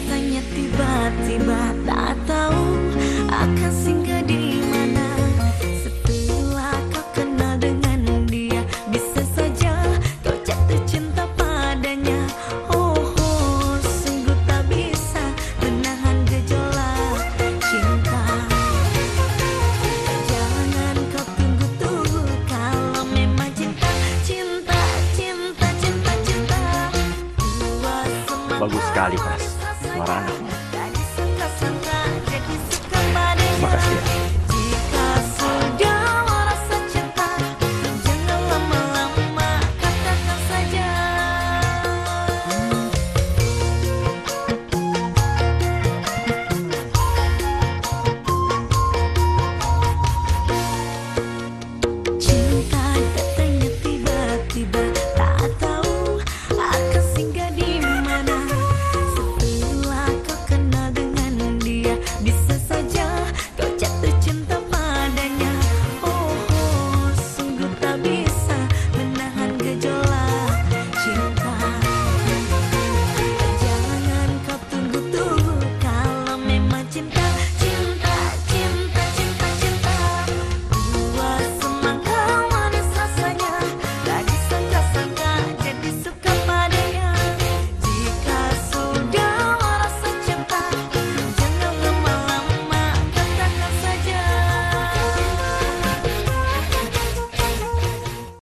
Datangnya tiba-tiba tak tahu akan singgah di mana. Setelah kau kenal dengan dia Bisa saja kau jatuh cinta padanya. Oh, oh sungguh tak bisa menahan gejolak cinta. Jangan kau tunggu-tunggu Kalau memang cinta, cinta, cinta, cinta, cinta Bagus sekali, Mas. 妈